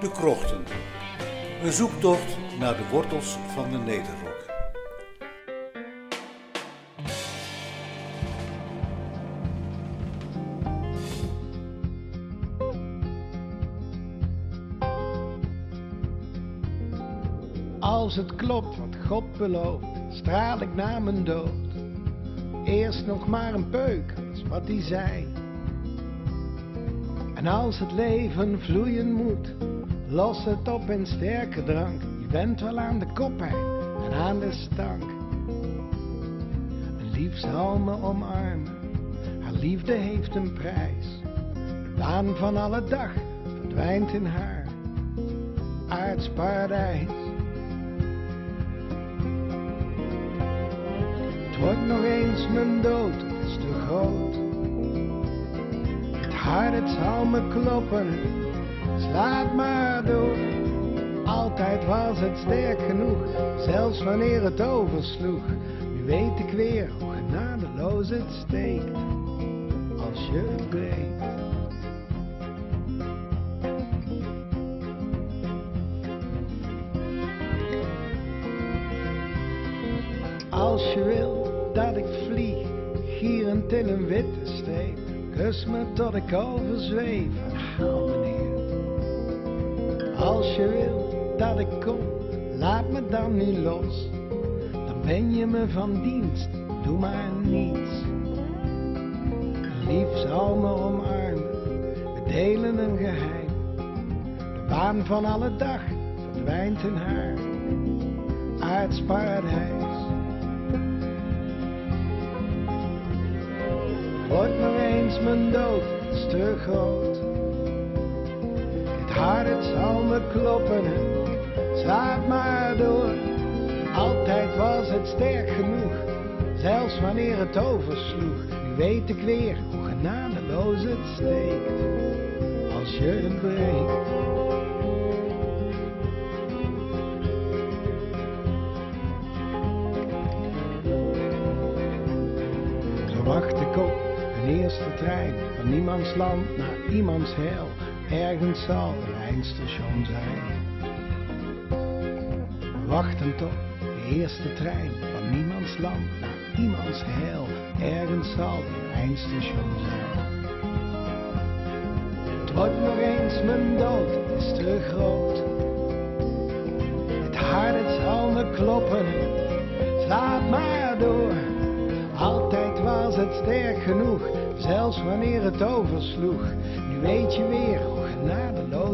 De Krochten. Een zoektocht naar de wortels van de Nederrok. Als het klopt wat God belooft, straal ik naar mijn dood. Eerst nog maar een peuk, is wat hij zei. En als het leven vloeien moet, los het op in sterke drank. Je bent wel aan de koppijn en aan de stank. Een lief zal me omarmen, haar liefde heeft een prijs. De baan van alle dag verdwijnt in haar aards paradijs. Het wordt nog eens mijn dood, het is te groot. Het hart het zal me kloppen, slaat maar door. Altijd was het sterk genoeg, zelfs wanneer het oversloeg. Nu weet ik weer hoe genadeloos het steekt, als je het breekt. Als je wil dat ik vlieg, gierend in een witte streep, kus me tot ik overzweef en me. Als je wil dat ik kom, laat me dan nu los, dan ben je me van dienst, doe maar niets. Lief zal me omarmen, we delen een geheim. De baan van alle dag verdwijnt in haar aards paradijs. Wordt nog eens mijn dood, is te groot. Het hart zal me kloppen en slaat maar door. Altijd was het sterk genoeg, zelfs wanneer het oversloeg. Nu weet ik weer hoe genadeloos het steekt, als je het breekt. Zo wacht ik op een eerste trein van niemands land naar iemands heil. Ergens zal een eindstation zijn. Wachtend op de eerste trein van niemands land naar iemands heil. Ergens zal een eindstation zijn. Het wordt nog eens mijn dood, is te groot. Het hart zal me kloppen, slaat maar door. Altijd was het sterk genoeg, zelfs wanneer het oversloeg. Nu weet je weer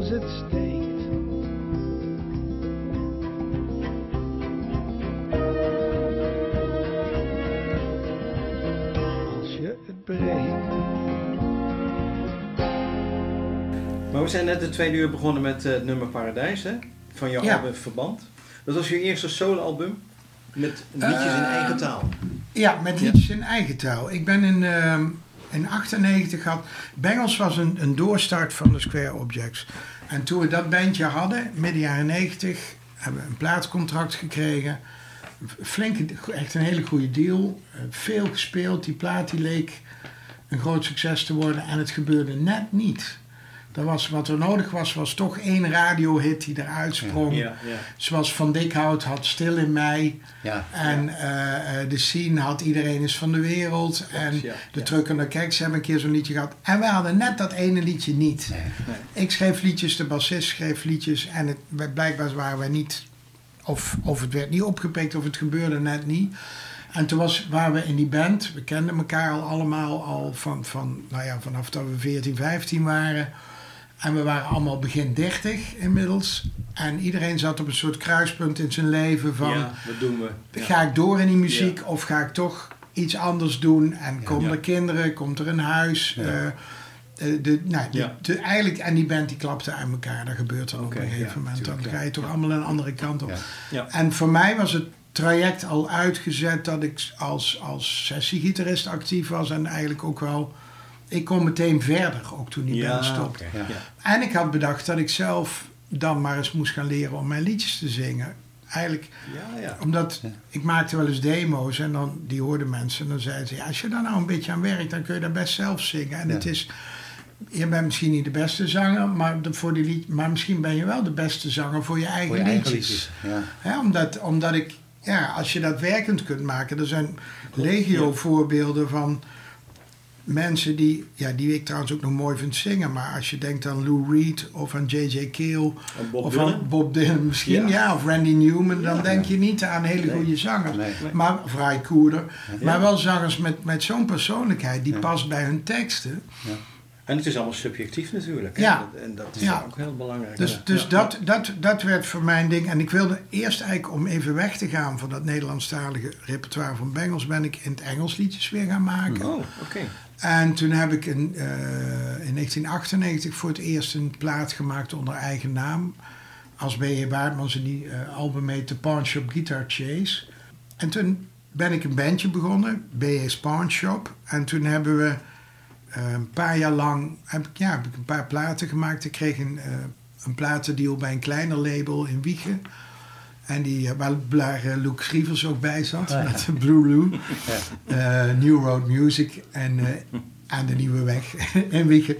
genadeloos het steekt. Als je het breekt. Maar we zijn net de tweede uur begonnen met eh, het nummer Paradijs, hè? Van jouw Ja. album Verband. Dat was je eerste soloalbum met liedjes in Eh, eigen taal. Ja, met liedjes in eigen taal. Ik ben in, ehm in 98 gehad. Bengals was een, een doorstart van de Square Objects. En toen we dat bandje hadden, midden jaren 90, hebben we een plaatcontract gekregen. Flink, echt een hele goede deal. Eh, Veel gespeeld. Die plaat die leek een groot succes te worden. En het gebeurde net niet. Dat was, wat er nodig was, was toch één radiohit die eruit sprong. Ja, ja. Zoals Van Dikhout had Stil in Mei. Ja. En eh, eh, de scene had Iedereen is van de wereld. En ja, de ja. Trucker Keks hebben een keer zo'n liedje gehad. En we hadden net dat ene liedje niet. Nee. Ik schreef liedjes, de bassist schreef liedjes. En het, blijkbaar waren wij niet... Of, of het werd niet opgepikt of het gebeurde net niet. En toen was, waren we in die band. We kenden elkaar al allemaal al van, van, nou ja, vanaf dat we 14, 15 waren. En we waren allemaal begin 30 inmiddels. En iedereen zat op een soort kruispunt in zijn leven van... ja, wat doen we? Ja. Ga ik door in die muziek of ga ik toch iets anders doen? En komen er kinderen, komt er een huis? Eh, de, nou, de- Ja. de- eigenlijk, en die band die klapte aan elkaar. Dat gebeurt dan Oké, op een gegeven moment. Dan tuurlijk, ga je toch allemaal een andere kant op. En voor mij was het traject al uitgezet dat ik als, als sessiegitarist actief was. En eigenlijk ook wel... Ik kon meteen verder, ook toen die Ja, band stopte. En ik had bedacht dat ik zelf dan maar eens moest gaan leren om mijn liedjes te zingen. Eigenlijk Ja, ja. omdat Ja. ik maakte wel eens demo's en dan, die hoorden mensen. En dan zeiden ze, ja, als je daar nou een beetje aan werkt, dan kun je dat best zelf zingen. En Ja. het is, je bent misschien niet de beste zanger, maar, de, voor die lied, maar misschien ben je wel de beste zanger voor je eigen Voor je eigen liedjes. liedjes. Ja. Hè, omdat, omdat ik, ja, als je dat werkend kunt maken, er zijn legio voorbeelden van mensen die, ja, die ik trouwens ook nog mooi vind zingen, maar als je denkt aan Lou Reed of aan J.J. Keel of Dylan? aan Bob Dylan misschien, ja, Ja. of Randy Newman, dan denk je niet aan hele goede zangers. Nee. Maar vrij koerder. Ja. Maar wel zangers met, met zo'n persoonlijkheid die Ja. past bij hun teksten. En het is allemaal subjectief natuurlijk. hè? Ja. En dat is Ja. ook heel belangrijk. Dus, dus Ja. Dat, dat, dat werd voor mijn ding. En ik wilde eerst eigenlijk, om even weg te gaan van dat Nederlandstalige repertoire van Bengels, ben ik in het Engels liedjes weer gaan maken. Oh, oké. En toen heb ik in, eh, in 1998 voor het eerst een plaat gemaakt onder eigen naam. Als B.J. Baartmans en die eh, album heet The Pawn Shop Guitar Chase. En toen ben ik een bandje begonnen, B.J.'s Pawn Shop. En toen hebben we eh, een paar jaar lang ja, een paar platen gemaakt. Ik kreeg een, eh, een platendeal bij een kleiner label in Wiegen. En die, eh, waar, waar eh, Luke Schrievers ook bij zat, Ah, ja. met Blue Lou. Eh, New Road Music en aan de Nieuwe Weg in Wiegen.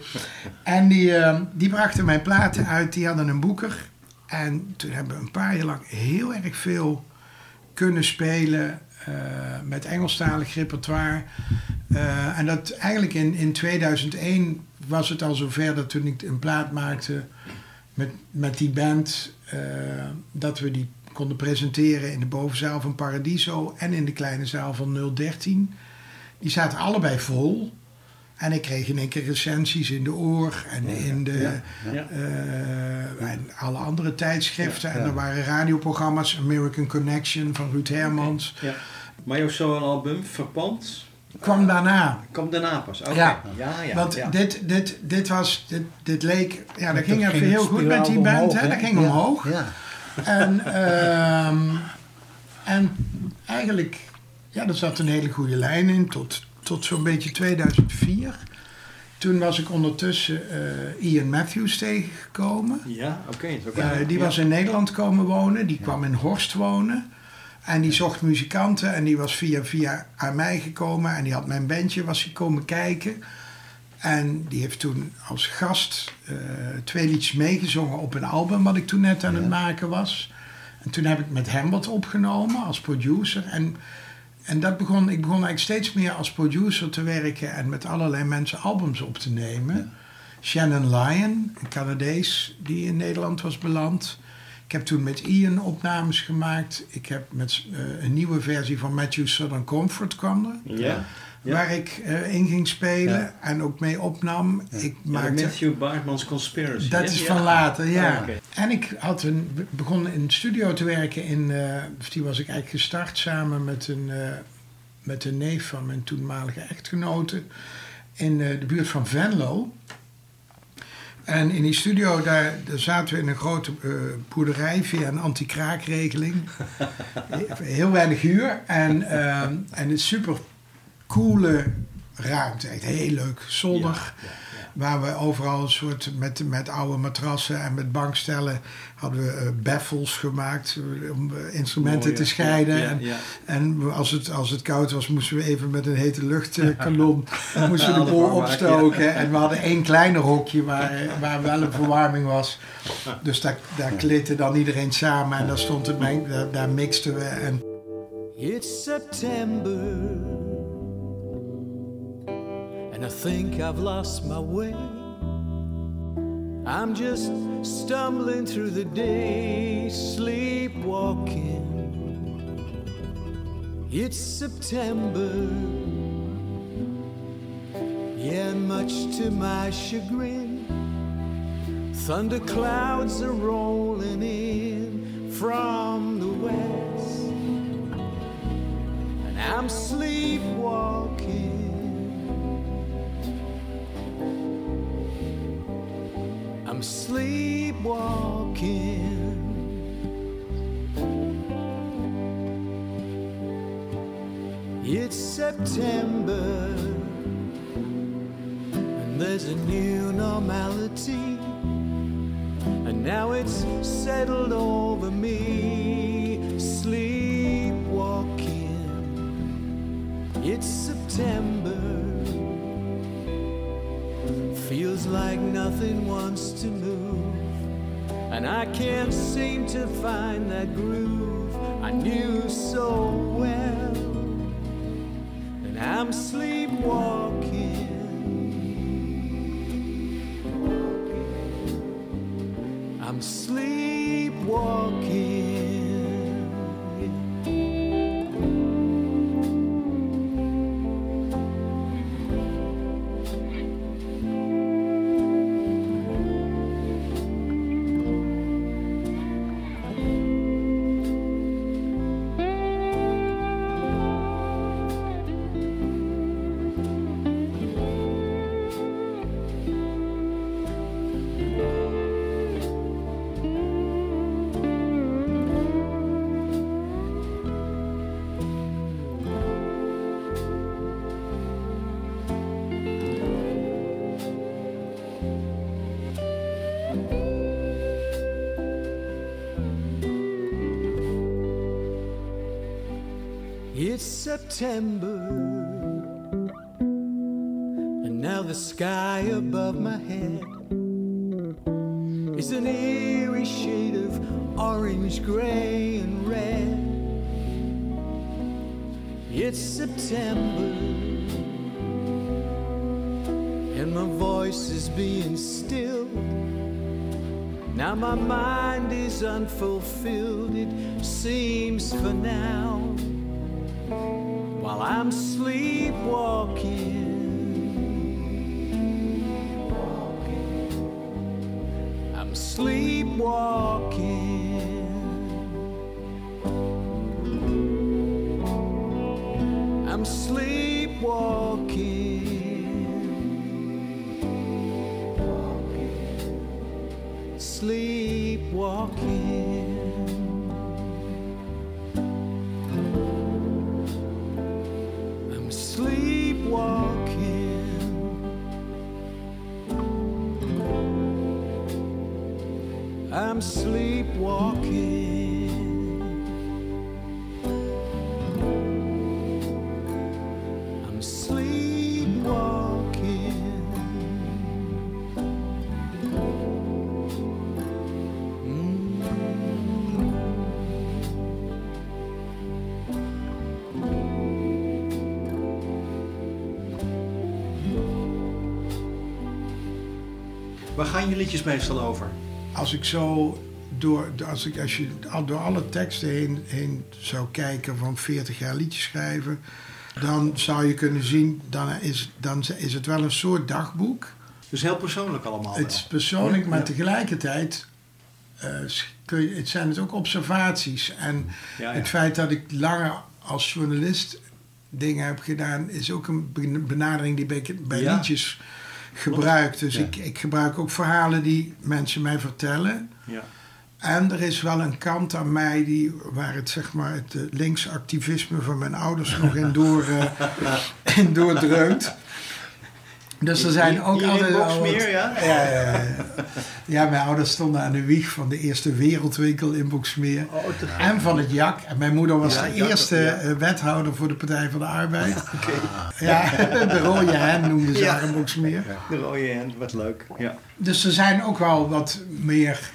En die, eh, die brachten mijn platen uit, die hadden een boeker. En toen hebben we een paar jaar lang heel erg veel kunnen spelen met Engelstalig repertoire. En dat eigenlijk in, in 2001 was het al zover dat toen ik een plaat maakte met, met die band, dat we die konden presenteren in de bovenzaal van Paradiso en in de kleine zaal van 013. Die zaten allebei vol. En ik kreeg in één keer recensies in de oor en in de, Ja, Ja. eh, en alle andere tijdschriften. En Ja. er waren radioprogramma's, American Connection van Ruud Hermans. Ja. Maar jouw solo-album, Verpand, Kwam daarna. kwam daarna pas. Oké. Ja. ja, ja. Want ja. dit, dit, dit was, dit, dit leek, ja, dat Dat ging even heel goed met die band. omhoog, hè? Dat ging Ja, omhoog. Ja. En, ehm, en eigenlijk, ja, er zat een hele goede lijn in tot, tot zo'n beetje 2004. Toen was ik ondertussen eh, Ian Matthews tegengekomen. Ja, oké. ook Eh, die ja. was in Nederland komen wonen. Die kwam in Horst wonen. En die zocht muzikanten. En die was via via aan mij gekomen. En die had mijn bandje was hij komen kijken. En die heeft toen als gast eh, twee liedjes meegezongen op een album... wat ik toen net aan het maken was. En toen heb ik met hem wat opgenomen als producer. En, en dat begon, ik begon eigenlijk steeds meer als producer te werken... en met allerlei mensen albums op te nemen. Shannon Lyon, een Canadees die in Nederland was beland. Ik heb toen met Ian opnames gemaakt. Ik heb met eh, een nieuwe versie van Matthew Southern Comfort kwam er. Ja. Ja. Waar ik eh, in ging spelen Ja. en ook mee opnam. Ik Ja, maakte, Matthew Baartmans Conspiracy. dat is van later, ja. Oh. En ik had een, begon in een studio te werken. In, eh, die was ik eigenlijk gestart samen met een, eh, met een neef van mijn toenmalige echtgenote. In de buurt van Venlo. En in die studio, daar, daar zaten we in een grote eh, boerderij via een anti-kraakregeling. Heel weinig huur. En, ehm, en een super coole ruimte. Echt heel leuk, zonnig. Ja, ja, ja. Waar we overal een soort met, met oude matrassen en met bankstellen hadden we eh, baffles gemaakt eh, om eh, instrumenten Mooi, te scheiden. Ja, en ja. en als het, als het koud was, moesten we even met een hete luchtkanon moesten we de maken, opstoken. En we hadden één kleiner hokje waar, waar wel een verwarming was. Dus daar, daar klitte dan iedereen samen en daar stond het mee, daar, daar mixten we. En It's September, and I think I've lost my way. I'm just stumbling through the day, sleepwalking. It's September, yeah, much to my chagrin. Thunder clouds are rolling in from the west and I'm sleepwalking. I'm sleepwalking. It's September, and there's a new normality. And now it's settled over me, nothing wants to move, and I can't seem to find that groove I knew so well. And I'm sleepwalking. September, and now the sky above my head is an eerie shade of orange, gray, and red. It's September, and my voice is being stilled. Now my mind is unfulfilled, it seems for now I'm sleepwalking. I'm sleepwalking. I'm sleepwalking. Sleepwalking. I'm sleepwalking. I'm sleepwalking. Waar gaan je liedjes meestal over? Als ik zo door, als, ik, als je door alle teksten heen, heen zou kijken van 40 jaar liedjes schrijven, dan zou je kunnen zien, dan is, dan is het wel een soort dagboek. Dus heel persoonlijk allemaal. Het is persoonlijk, maar Ja. tegelijkertijd eh, kun je, het zijn het ook observaties. En Ja, ja. het feit dat ik langer als journalist dingen heb gedaan, is ook een ben- benadering die bij Ja. liedjes gebruik. Dus Ja. ik, ik gebruik ook verhalen die mensen mij vertellen. Ja. En er is wel een kant aan mij die, waar het, zeg maar, het eh, linksactivisme van mijn ouders nog in, door, eh, in doordreunt. Dus er zijn ook altijd Boxmeer, ja? ja, ja, ja. ja, mijn ouders stonden aan de wieg van de eerste wereldwinkel in Boxmeer. Oh. En van het JAK. En mijn moeder was Ja, de JAK, eerste ja. eh, wethouder voor de Partij van de Arbeid. Ja, de rode hen noemden ze haar in Boxmeer. De rode hand, wat leuk. Ja. Dus er zijn ook wel wat meer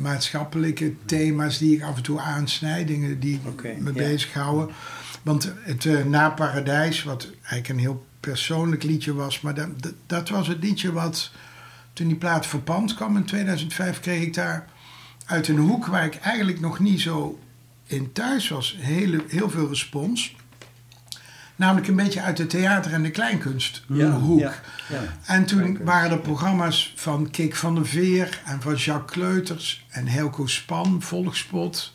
maatschappelijke thema's die ik af en toe aansnijd. Dingen die me bezighouden. Want het eh, Na Paradijs, wat eigenlijk een heel persoonlijk liedje was. Maar dat, dat, dat was het liedje wat toen die plaat verpand kwam in 2005... kreeg ik daar uit een hoek waar ik eigenlijk nog niet zo in thuis was... hele, heel veel respons. Namelijk een beetje uit de theater- en de kleinkunsthoek. Ja, ja. En toen waren er programma's van Kik van der Veer en van Jacques Kleuters en Helco Span, Volkspot.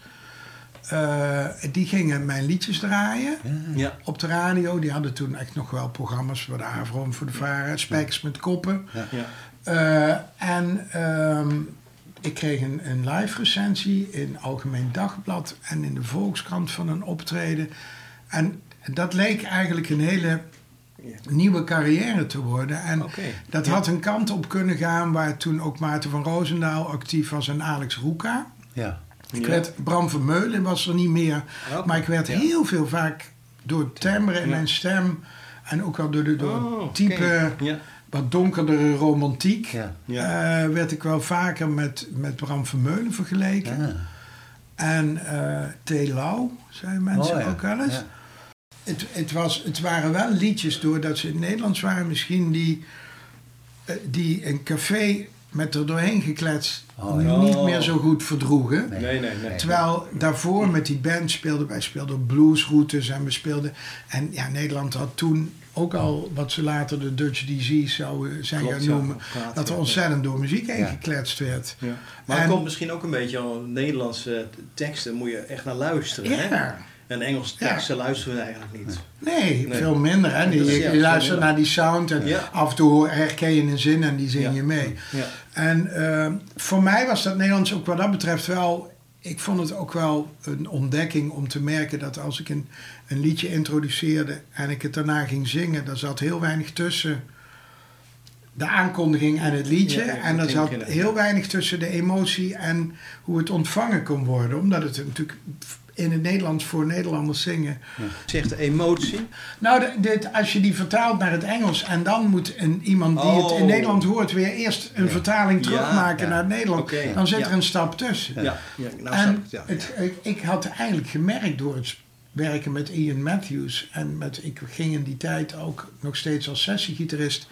Eh, die gingen mijn liedjes draaien Ja. op de radio. Die hadden toen echt nog wel programma's voor de Avro en voor de Vara, Spijkers met Koppen. Ja. Eh, en ehm, ik kreeg een, een live recensie in Algemeen Dagblad en in de Volkskrant van een optreden. En dat leek eigenlijk een hele nieuwe carrière te worden. En dat Ja. had een kant op kunnen gaan waar toen ook Maarten van Roosendaal actief was en Alex Roeka. Ja. Ik Ja. werd, Bram Vermeulen was er niet meer. Oké, Maar ik werd ja. heel veel vaak door het timbre in Ja. mijn stem en ook wel door, de, door Oh, type wat donkerdere romantiek. Eh, werd ik wel vaker met, met Bram Vermeulen vergeleken. En eh T. Lau, zeiden mensen Oh, ook wel eens. Het, het, was, het waren wel liedjes, doordat ze in het Nederlands waren, misschien die, eh, die een café met er doorheen gekletst Oh, ja. niet meer zo goed verdroegen. Nee, nee, nee. Terwijl daarvoor met die band speelden wij speelden bluesroutes en we speelden. En ja, Nederland had toen ook al wat ze later de Dutch DZ's zouden zijn Klopt, gaan ja, noemen. dat er ja. ontzettend door muziek heen gekletst werd. Ja. Maar het En- komt misschien ook een beetje aan Nederlandse teksten, moet je echt naar luisteren. Hè? Ja. En Engelse Ja. teksten luisteren we eigenlijk niet. Nee, Nee. veel minder. Hè? Die, je, veel luistert minder. naar die sound en Ja. af en toe herken je een zin en die zing Ja. je mee. Ja. En eh, voor mij was dat Nederlands ook wat dat betreft wel. Ik vond het ook wel een ontdekking om te merken dat als ik een, een liedje introduceerde en ik het daarna ging zingen, daar zat heel weinig tussen de aankondiging en het liedje. Ja, en er zat heel weinig tussen de emotie en hoe het ontvangen kon worden. Omdat het natuurlijk in het Nederlands voor Nederlanders zingen Zegt emotie. nou, dit, als je die vertaalt naar het Engels en dan moet een, iemand die het in Oh. Nederland hoort weer eerst een vertaling Ja, terugmaken ja. naar het Nederland, dan zit ja. er een stap tussen. Ja, ja. nou en ja. het, ik, ik had eigenlijk gemerkt door het werken met Ian Matthews en met, ik ging in die tijd ook nog steeds als sessiegitarist,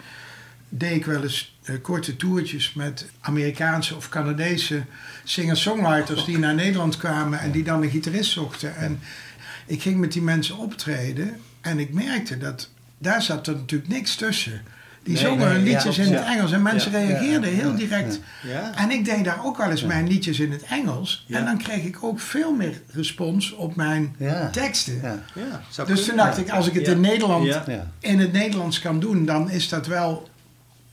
deed ik wel eens eh, korte toertjes met Amerikaanse of Canadese singer-songwriters die naar Nederland kwamen en die dan een gitarist zochten. En ik ging met die mensen optreden en ik merkte dat daar zat er natuurlijk niks tussen. Die Nee, zongen nee, hun ja, liedjes in ja. het Engels en mensen Ja, reageerden ja, heel ja, direct. Ja. En ik deed daar ook wel eens mijn liedjes in het Engels. Ja. En dan kreeg ik ook veel meer respons op mijn Ja. teksten. Ja. Ja, zou Dus toen dacht ik, als ik het Ja. in Nederland Ja. Ja. in het Nederlands kan doen, dan is dat wel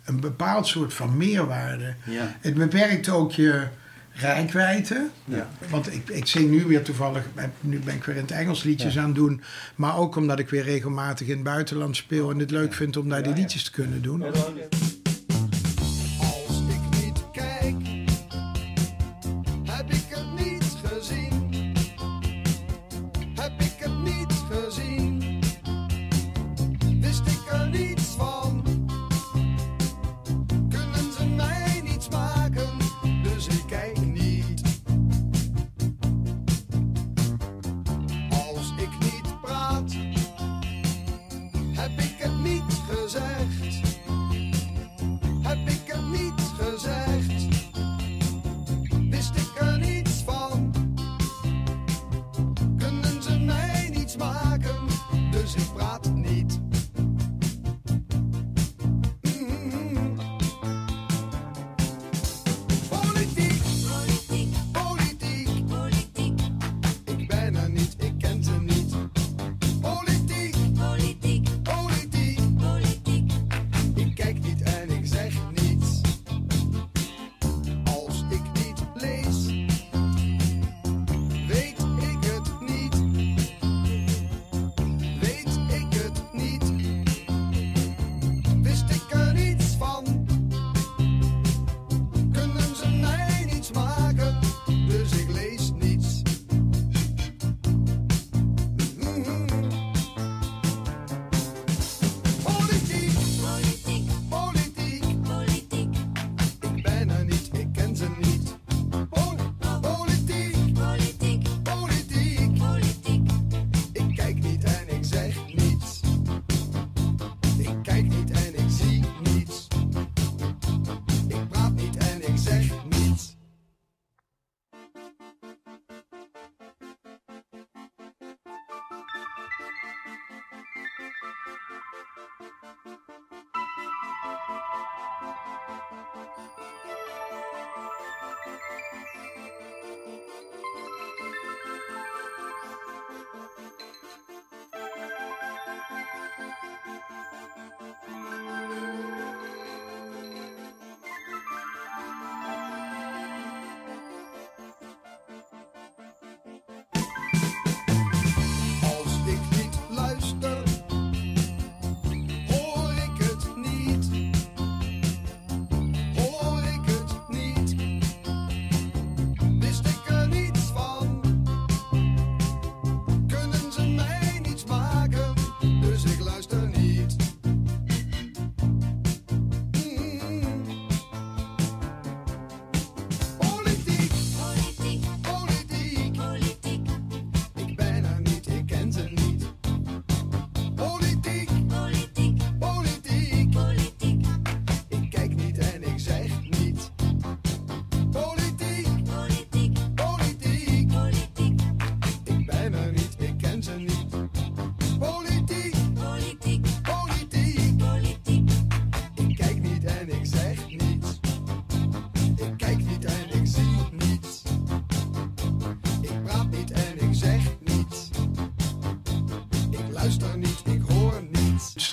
een bepaald soort van meerwaarde. Ja. Het beperkt ook je rijkwijde. Ja. Want ik, ik zing nu weer toevallig, nu ben ik weer in het Engels liedjes aan het doen. Maar ook omdat ik weer regelmatig in het buitenland speel en het leuk vind om daar die liedjes te kunnen doen.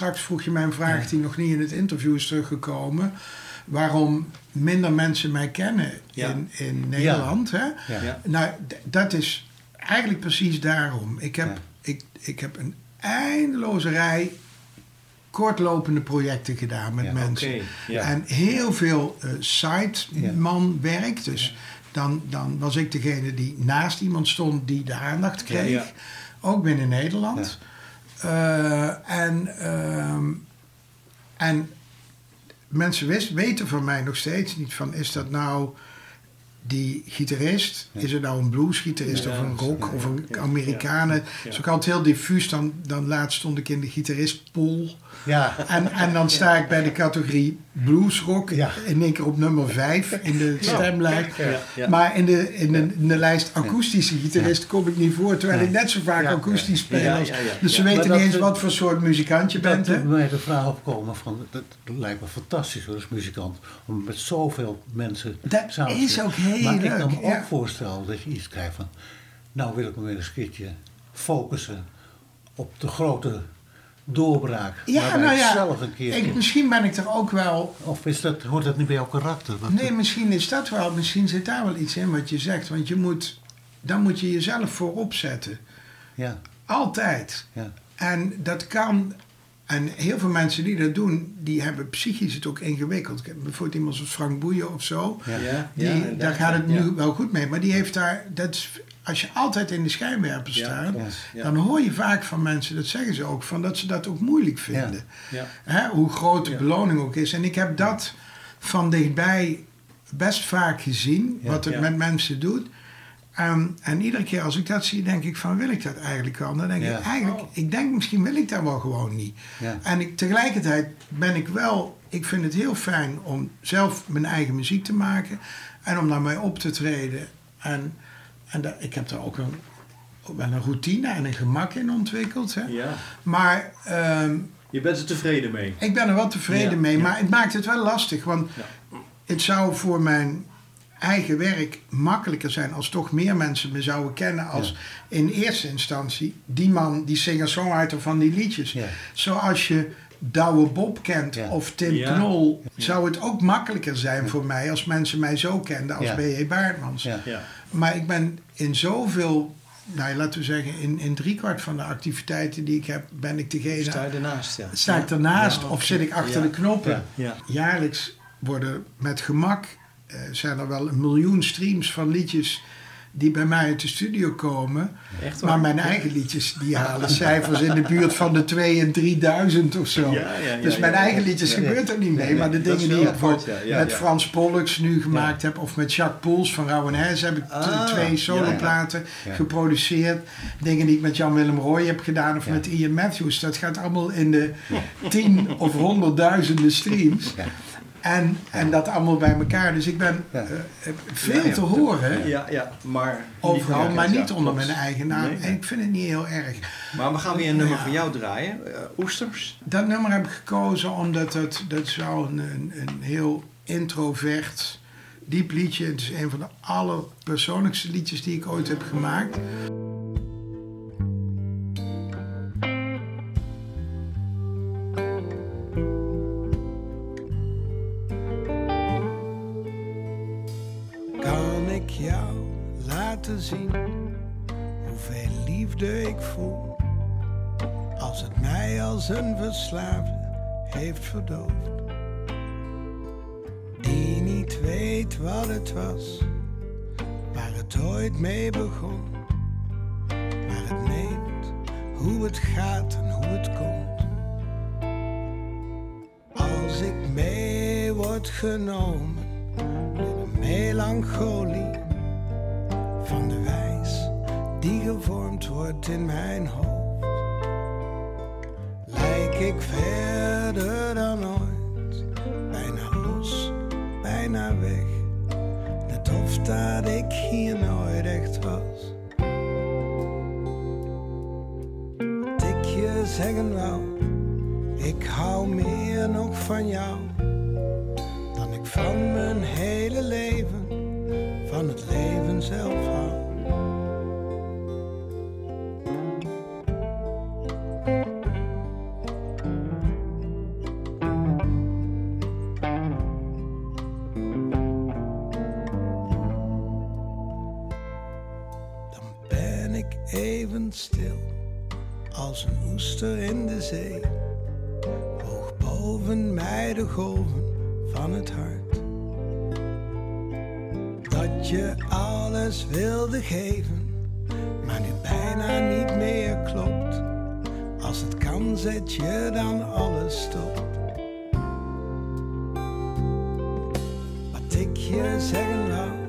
Straks vroeg je mij een vraag die nog niet in het interview is teruggekomen. Waarom minder mensen mij kennen Ja. in, in Nederland. Hè? Ja. Ja. Nou, dat is eigenlijk precies daarom. Ik heb, Ja. ik, ik heb een eindeloze rij kortlopende projecten gedaan met Ja, mensen. Ja. En heel veel eh sideman-werk. Dus dan, dan was ik degene die naast iemand stond die de aandacht kreeg. Ja, ja. Ook binnen Nederland. Eh, en, ehm, en mensen wist, weten van mij nog steeds niet van... is dat nou die gitarist? Is het nou een bluesgitarist Ja, of een rock ja, of een Amerikanen? Het is ook altijd heel diffuus. Dan, dan laatst stond ik in de gitaristpool. Ja. En, en dan sta ik bij de categorie bluesrock Ja. in één keer op nummer 5 in de stemlijst. Ja, ja. Maar in de, in, de, in de lijst akoestische gitarist kom ik niet voor, terwijl ik net zo vaak Ja. akoestisch speel. Ja, als- ja, ja. Dus ze Ja. weten niet dat- eens wat voor soort muzikant je Dat bent. Doet mij de vraag opkomen van, dat lijkt me fantastisch hoor, als muzikant, om met zoveel mensen Dat samen te is ook heel maar leuk, ik kan me ja. ook voorstellen dat je iets krijgt van, nou wil ik me weer eens een keertje focussen op de grote doorbraak. Ja, waarbij nou ja, zelf een keer... ik, misschien ben ik er ook wel Of is dat, hoort dat niet bij jouw karakter? Wat- Nee, misschien is dat wel, misschien zit daar wel iets in wat je zegt. Want je moet, dan moet je jezelf voorop zetten. Ja, Altijd. ja, En dat kan, en heel veel mensen die dat doen, die hebben psychisch het ook ingewikkeld. Ik heb Bijvoorbeeld iemand zoals Frank Boeien of zo. ja. Ja, Die, ja, daar gaat het ja. nu wel goed mee. Maar die heeft daar, dat is, als je altijd in de schijnwerper Ja, staat. Ja. dan hoor je vaak van mensen, dat zeggen ze ook, van dat ze dat ook moeilijk vinden. Ja. Hè, hoe groot de beloning ook is. En ik heb dat van dichtbij best vaak gezien, wat het met mensen doet. Ehm, en iedere keer als ik dat zie, denk ik van, wil ik dat eigenlijk wel? Dan denk Ja. ik, eigenlijk, ik denk misschien wil ik dat wel gewoon niet. Ja. En ik, tegelijkertijd ben ik wel, ik vind het heel fijn om zelf mijn eigen muziek te maken. En om daarmee op te treden. En, en dat, ik heb daar ook een, wel een routine en een gemak in ontwikkeld. Hè. Ja. Maar ehm, Je bent er tevreden mee. ik ben er wel tevreden Ja, mee, ja. maar het maakt het wel lastig. Want Ja. het zou voor mijn eigen werk makkelijker zijn als toch meer mensen me zouden kennen als in eerste instantie die man, die singer-songwriter van die liedjes. Ja. Zoals je Douwe Bob kent Ja. of Tim Ja. Knol, zou het ook makkelijker zijn voor mij als mensen mij zo kenden als Ja. B.J. Baartmans. Maar ik ben in zoveel, nou laten we zeggen, in, in driekwart van de activiteiten die ik heb, ben ik degene. Sta je ernaast, ja. Sta ik ernaast Ja, of zit ik achter de knoppen? Ja. Ja. Jaarlijks worden met gemak, eh, zijn er wel een miljoen streams van liedjes die bij mij uit de studio komen. Echt waar? Maar mijn eigen liedjes die halen cijfers in de buurt van de 2 en 3000 of zo. Ja, ja, ja, dus mijn eigen liedjes gebeurt er niet mee. Maar de dingen die ik met. Frans Pollux nu gemaakt heb... of met Jacques Poels van Rauw en Hes heb ik Ah, twee soloplaten geproduceerd. Dingen die ik met Jan-Willem Roy heb gedaan of met Ian Matthews. Dat gaat allemaal in de tien of honderdduizenden streams. Ja. En, en dat allemaal bij elkaar. Dus ik ben Ja. eh, eh, veel Ja, ja. te horen. Ja, ja, maar... Overal, niet maar niet ja, onder mijn eigen naam. Nee, En nee. ik vind het niet heel erg. Maar we gaan weer een nummer Ja. van jou draaien. Eh, Oesters. Dat nummer heb ik gekozen omdat het, dat is wel een, een, een heel introvert, diep liedje. Het is een van de allerpersoonlijkste liedjes die ik ooit heb gemaakt. Als een verslaafde heeft verdoofd. Die niet weet wat het was, waar het ooit mee begon. Maar het neemt hoe het gaat en hoe het komt. Als ik mee word genomen in de melancholie van de wijs die gevormd wordt in mijn hoofd ik verder dan ooit. Bijna los, bijna weg. Net of dat ik hier nooit echt was. Tikje zeggen wou, ik hou meer nog van jou. Dan ik van mijn hele leven, van het leven zelf hou. Even stil als een oester in de zee. Hoog boven mij de golven van het hart. Dat je alles wilde geven, maar nu bijna niet meer klopt. Als het kan, zet je dan alles stop. Wat ik je zeggen wou,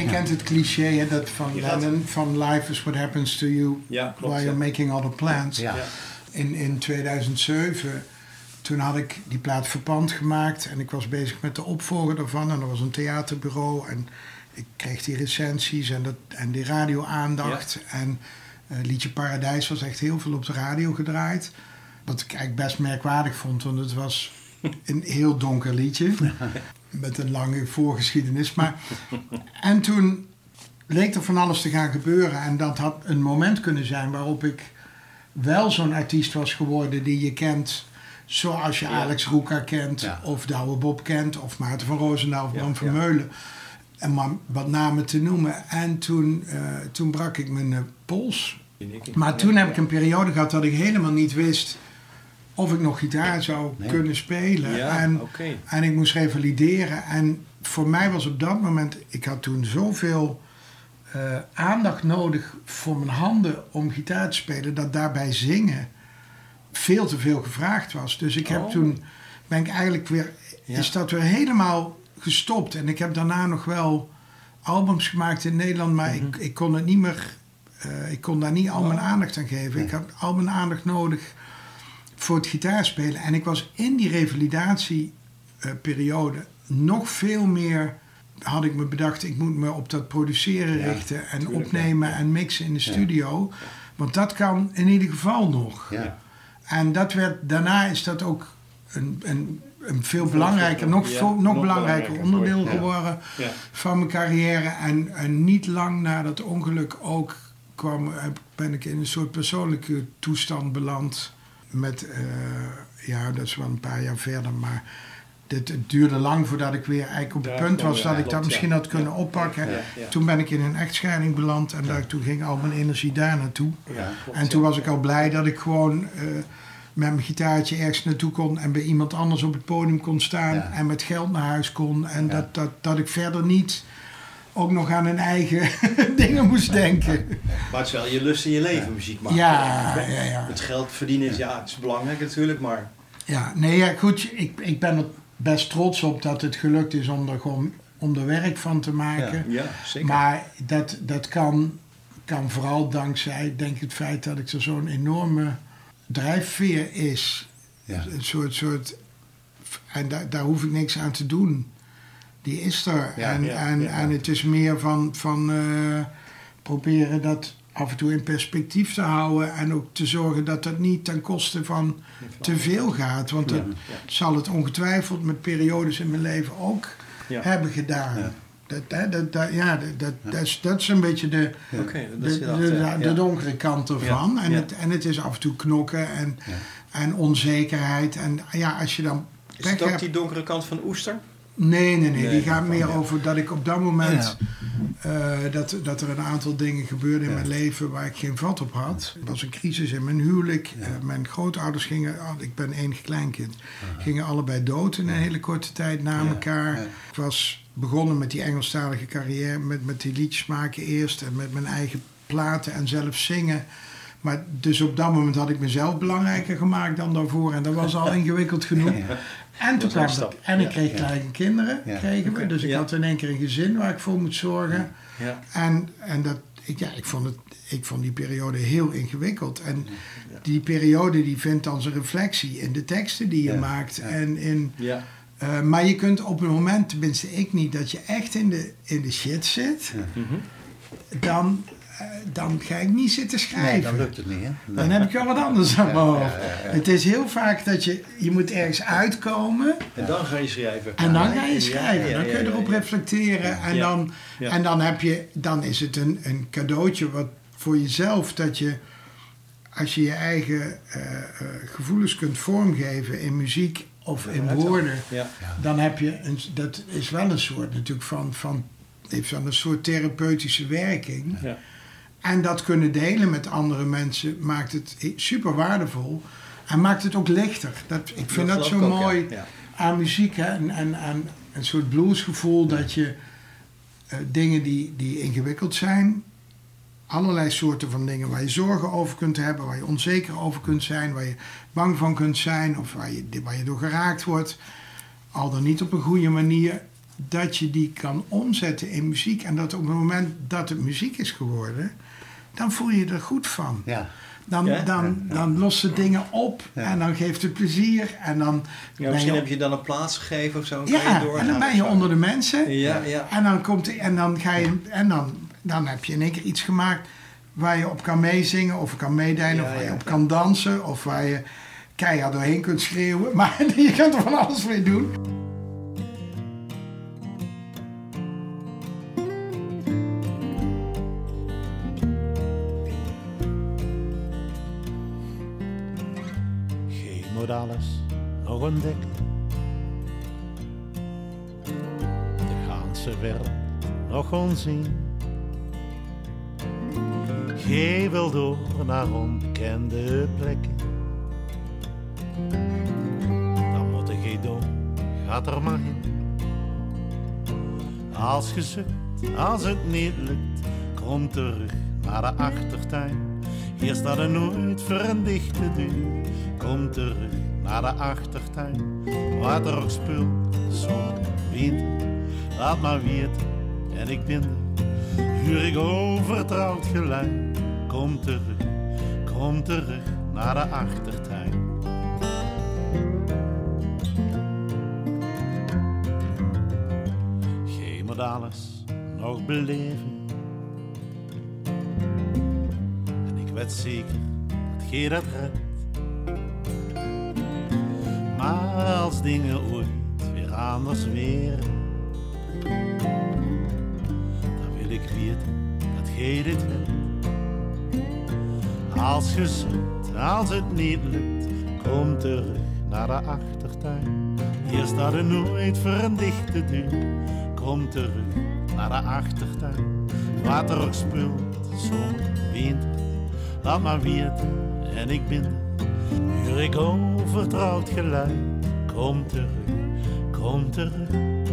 Je kent het cliché hè, dat van Je gaat- Lennon, van life is what happens to you Ja, klopt. while ja. you're making other plans. Ja. Ja. In, in 2007, toen had ik die plaat verpand gemaakt en ik was bezig met de opvolger daarvan. En er was een theaterbureau en ik kreeg die recensies en, dat, en die radio-aandacht. En eh, liedje Paradijs was echt heel veel op de radio gedraaid. Wat ik eigenlijk best merkwaardig vond, want het was een heel donker liedje. Met een lange voorgeschiedenis. Maar, en toen leek er van alles te gaan gebeuren. En dat had een moment kunnen zijn waarop ik wel zo'n artiest was geworden die je kent. Zoals je. Alex Roeka kent, Ja. of Douwe Bob kent, of Maarten van Roosendaal of Ja, Bram van ja. Meulen. En maar wat namen te noemen. En toen, eh, toen brak ik mijn eh, pols. Maar toen heb ik een periode gehad dat ik helemaal niet wist of ik nog gitaar zou Nee. kunnen spelen. Ja, en, en ik moest revalideren. En voor mij was op dat moment, ik had toen zoveel eh, aandacht nodig voor mijn handen om gitaar te spelen, dat daarbij zingen veel te veel gevraagd was. Dus ik heb Oh. toen, ben ik eigenlijk weer, Ja. is dat weer helemaal gestopt. En ik heb daarna nog wel albums gemaakt in Nederland, maar Mhm. ik, ik kon het niet meer, eh, ik kon daar niet al mijn aandacht aan geven. Ik had al mijn aandacht nodig voor het gitaarspelen. En ik was in die revalidatieperiode nog veel meer, had ik me bedacht, ik moet me op dat produceren Ja, richten en tuurlijk, opnemen en mixen in de studio. Want dat kan in ieder geval nog. Ja. En dat werd, daarna is dat ook een, een, een veel belangrijker, nog, nog, nog belangrijker belangrijker onderdeel geworden van mijn carrière. En, en niet lang na dat ongeluk ook kwam, ben ik in een soort persoonlijke toestand beland. Met, eh, ja, dat is wel een paar jaar verder, maar dit, het duurde lang voordat ik weer eigenlijk op het Ja, punt was ja, dat ik dat klopt, misschien ja. had kunnen oppakken. Toen ben ik in een echtscheiding beland en daar, toen ging al mijn energie daar naartoe. Klopt, En toen was ik al blij dat ik gewoon eh, met mijn gitaartje ergens naartoe kon en bij iemand anders op het podium kon staan en met geld naar huis kon. En dat, dat, dat ik verder niet ook nog aan een eigen dingen moest denken. Maar het is wel je lust in je leven, muziek maken. Ja, ja, ja. Het geld verdienen is, ja, het is belangrijk natuurlijk, maar Ja, nee, ja, goed. Ik, ik ben er best trots op dat het gelukt is om er gewoon om er werk van te maken. ja, zeker. Maar dat, dat kan, kan vooral dankzij, denk ik, het feit dat ik er zo'n enorme drijfveer is. Ja. Een soort, soort en daar daar hoef ik niks aan te doen. Die is er. Ja, en, ja, en, ja. en het is meer van, van eh, proberen dat af en toe in perspectief te houden. En ook te zorgen dat dat niet ten koste van te veel gaat. Want dat zal het ongetwijfeld met periodes in mijn leven ook Ja. hebben gedaan. Ja. Dat, dat, dat, ja, dat, dat, dat, is, dat is een beetje de, Oké, dat de, is de, dat. de, ja. de donkere kant ervan. Ja, En, ja. Het, en het is af en toe knokken en, Ja. en onzekerheid. En ja, als je dan Is hebt... die donkere kant van Oester? Nee, nee, nee. Nee, die gaat meer over dat ik op dat moment... eh, dat, dat er een aantal dingen gebeurden in mijn leven waar ik geen vat op had. Er was een crisis in mijn huwelijk. Eh, mijn grootouders gingen... oh, ik ben één kleinkind. Gingen allebei dood in een hele korte tijd na elkaar. Ik was begonnen met die Engelstalige carrière. Met, met die liedjes maken eerst. En met mijn eigen platen en zelf zingen. Maar dus op dat moment had ik mezelf belangrijker gemaakt dan daarvoor. En dat was al ingewikkeld genoeg. En toen kwam ik, en ik kreeg kleine kinderen, kregen we. Dus ik had in één keer een gezin waar ik voor moet zorgen. Ja. En, en dat, ik, ja, ik, vond het, ik vond die periode heel ingewikkeld. En die periode die vindt dan zijn reflectie in de teksten die je Ja. maakt. Ja. En in, eh, maar je kunt op een moment, tenminste ik niet, dat je echt in de, in de shit zit. Mhm. Dan, dan ga ik niet zitten schrijven. Nee, dan lukt het niet, hè? Dan heb ik wel wat anders aan mijn Ja, hoofd. ja, ja, ja. Het is heel vaak dat je, je moet ergens uitkomen. En dan ga je schrijven. En dan ga je schrijven. Dan kun je erop reflecteren. En, dan, en dan, heb je, dan is het een, een cadeautje wat voor jezelf dat je, als je je eigen eh, eh, gevoelens kunt vormgeven in muziek of in woorden, Ja. dan heb je, een, dat is wel een soort natuurlijk van, van, heeft wel een soort therapeutische werking. Ja. En dat kunnen delen met andere mensen maakt het super waardevol. En maakt het ook lichter. Dat, ik vind dat, zo ook, mooi ja. Ja. aan muziek. Hè? En, en, en een soort bluesgevoel dat je eh, dingen die, die ingewikkeld zijn... allerlei soorten van dingen waar je zorgen over kunt hebben... waar je onzeker over kunt zijn, waar je bang van kunt zijn... of waar je, waar je door geraakt wordt... al dan niet op een goede manier... dat je die kan omzetten in muziek. En dat op het moment dat het muziek is geworden... dan voel je er goed van. Ja. Dan, Ja? dan, dan lost het dingen op Ja. en dan geeft het plezier. En dan, misschien je, heb je dan een plaats gegeven of zo. en kan je ja, en dan ben je onder de mensen. Ja, ja. En dan, komt, en dan, ga je, en dan, dan heb je in één keer iets gemaakt waar je op kan meezingen of kan meedijnen. Ja, of waar je op kan dansen. Of waar je keihard doorheen kunt schreeuwen. Maar je kunt er van alles mee doen. Nog ontdekken. De ganse wereld nog onzien. Wil door naar onbekende plekken. Dan moet je door, gaat er maar in. Als gezucht, als het niet lukt, kom terug naar de achtertuin. Hier staat er nooit voor een dichte deur. Kom terug naar de achtertuin. Wat er ook speelt, zon, winter, laat maar weten. En ik ben er, huur ik overtrouwd geluid. Kom terug, kom terug naar de achtertuin. Geen nog beleven. En ik weet zeker dat dat redt. Als dingen ooit weer anders weer, dan wil ik weten dat gij dit redt. Als zoekt, als het niet lukt, kom terug naar de achtertuin. Hier staat er nooit voor een dichte deur. Kom terug naar de achtertuin. Water ook speelt. Laat maar weten en ik ben. Huur ik overtrouwd geluid. Kom terug, kom terug.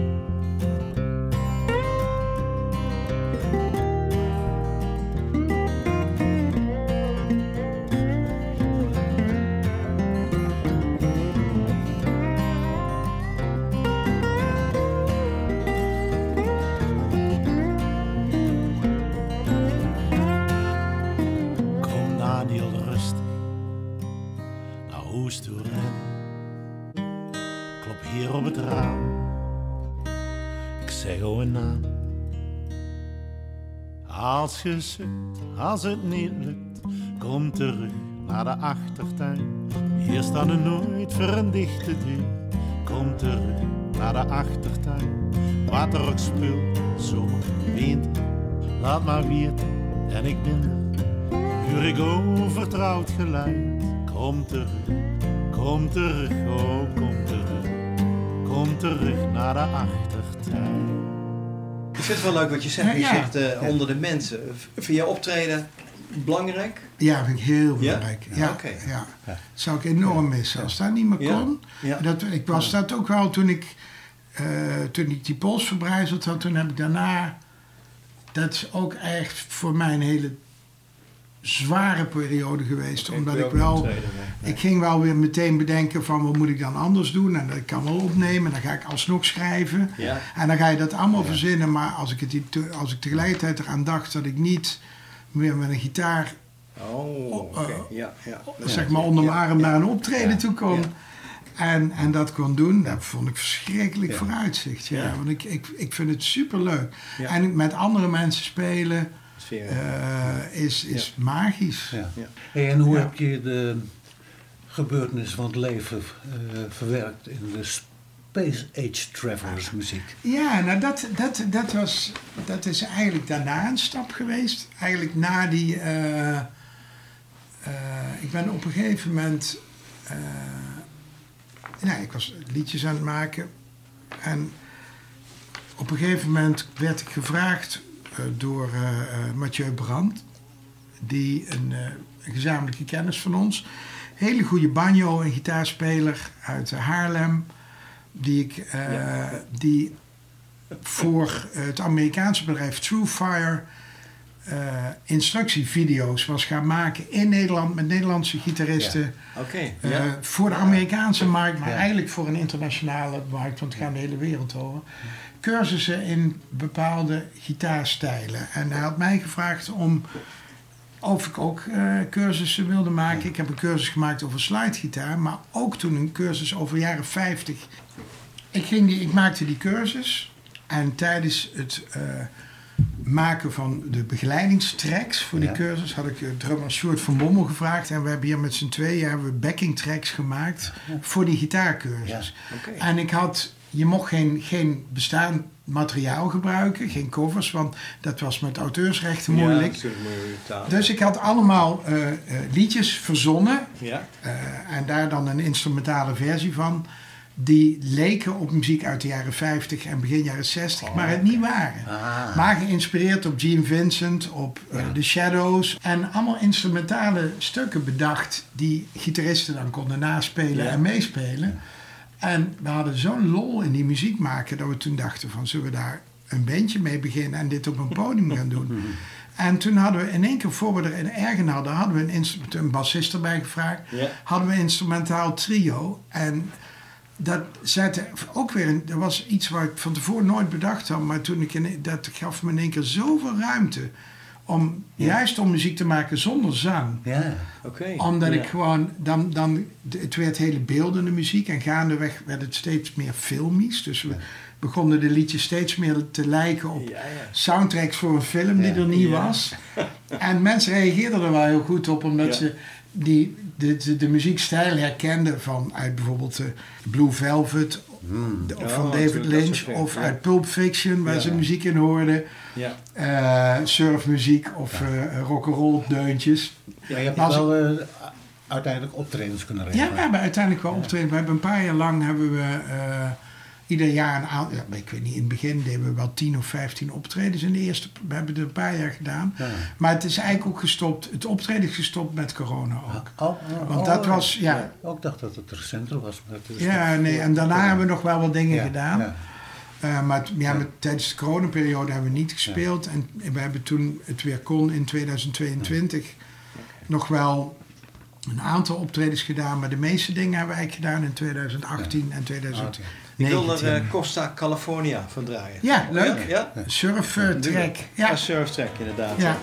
Als het niet lukt, kom terug naar de achtertuin. Hier staan er nooit voor een dichte deur. Kom terug naar de achtertuin. Wat er ook zomer, winter, laat maar weten en ik ben er. Huur ik overtrouwd geluid. Kom terug, kom terug, oh kom terug. Kom terug naar de achtertuin. Ik vind het wel leuk wat je zegt. Ja, Je ja. zegt eh, onder de mensen. Vind jij optreden belangrijk? Ja, vind ik heel belangrijk. Ja, ja. Dat zou ik enorm missen. Als dat niet meer kon. Dat, ik was dat ook wel toen ik, eh, toen ik die pols verbrijzeld had. Toen heb ik daarna... Dat is ook echt voor mij een hele zware periode geweest. omdat ik wel... Ik ging wel weer meteen bedenken van wat moet ik dan anders doen. En dat kan wel opnemen. Dan ga ik alsnog schrijven. Ja. En dan ga je dat allemaal verzinnen. Maar als ik, het, als ik tegelijkertijd eraan dacht dat ik niet meer met een gitaar Oh, oké. ja, ja. zeg maar onder mijn arm naar een optreden toe kon. En, en dat kon doen, dat vond ik verschrikkelijk vooruitzicht. Ja. Want ik, ik, ik vind het superleuk. En met andere mensen spelen Sfeer. eh, is, is magisch. Ja. Ja. Hey, en hoe Ja. heb je de gebeurtenissen van het leven eh, verwerkt in de Space Age Travelers muziek? Ja, nou dat, dat, dat, was, dat is eigenlijk daarna een stap geweest. Eigenlijk na die... eh, eh, ik ben op een gegeven moment... eh, nou, ik was liedjes aan het maken. En op een gegeven moment werd ik gevraagd door eh, eh, Mathieu Brandt... die een, eh, gezamenlijke kennis van ons... hele goede banjo- en gitaarspeler uit eh, Haarlem... die ik... eh, die voor het Amerikaanse bedrijf Truefire eh instructievideo's was gaan maken in Nederland met Nederlandse gitaristen. Oké. eh, ja. voor de Amerikaanse markt, maar Ja. eigenlijk voor een internationale markt, want het gaan de hele wereld over. Cursussen in bepaalde gitaarstijlen. En hij had mij gevraagd om of ik ook eh, cursussen wilde maken. Ik heb een cursus gemaakt over slidegitaar, maar ook toen een cursus over jaren 50. Ik, ging die, ik maakte die cursus en tijdens het eh, maken van de begeleidingstracks voor die Ja. cursus had ik eh, drummer Sjoerd van Bommel gevraagd. En we hebben hier met z'n tweeën hebben we backing tracks gemaakt voor die gitaarcursus. En ik had, je mocht geen, geen bestaand materiaal gebruiken, geen covers, want dat was met auteursrechten Ja, moeilijk. taal. Dus ik had allemaal eh, eh, liedjes verzonnen Ja. eh, en daar dan een instrumentale versie van. Die leken op muziek uit de jaren 50 en begin jaren 60, maar het niet waren. Ah. Maar geïnspireerd op Gene Vincent, op The Shadows. En allemaal instrumentale stukken bedacht die gitaristen dan konden naspelen Ja. en meespelen. En we hadden zo'n lol in die muziek maken dat we toen dachten van zullen we daar een bandje mee beginnen en dit op een podium gaan doen. En toen hadden we in één keer, voor we er ergen hadden, hadden we een, instrument, een bassist erbij gevraagd. Hadden we een instrumentaal trio. En dat zette ook weer een, dat was iets waar ik van tevoren nooit bedacht had. Maar toen ik in, dat gaf me in één keer zoveel ruimte. Om juist om muziek te maken zonder zang. Ja. Oké. Omdat Ja. ik gewoon, dan, dan, het werd hele beeldende muziek. En gaandeweg werd het steeds meer filmisch. Dus we begonnen de liedjes steeds meer te lijken op Ja, ja. soundtracks voor een film die er niet Ja. was. En mensen reageerden er wel heel goed op, omdat Ja. ze die, de, de, de muziekstijl herkenden van uit bijvoorbeeld de Blue Velvet de- of Ja, van David Lynch of ja. uit Pulp Fiction waar Ja. ze muziek in hoorden. Ja. eh surfmuziek of eh rock'n'roll deuntjes. Ja, Je hebt Als wel eh, uiteindelijk optredens kunnen Ja, regelen. we hebben uiteindelijk wel optreden. We hebben een paar jaar lang hebben we eh, ieder jaar een aantal. Ja, ik weet niet, in het begin deden we wel 10 of 15 optredens in de eerste. We hebben het een paar jaar gedaan. Ja. Maar het is eigenlijk ook gestopt. Het optreden is gestopt met corona ook. Oh, oh, Want oh, dat was, ja. Ook dacht dat het recenter was. Maar het is Ja, nee, en daarna hebben we nog wel wat dingen gedaan. Eh, maar het- ja, met- tijdens de coronaperiode hebben we niet gespeeld. En we hebben toen het weer kon in 2022 nog wel een aantal optredens gedaan. Maar de meeste dingen hebben we eigenlijk gedaan in 2018 en 2019. Ik wil er eh, Costa California van draaien. Ja, leuk. Ja? ja? Surf eh, track. Ja. Surftrack inderdaad. ja.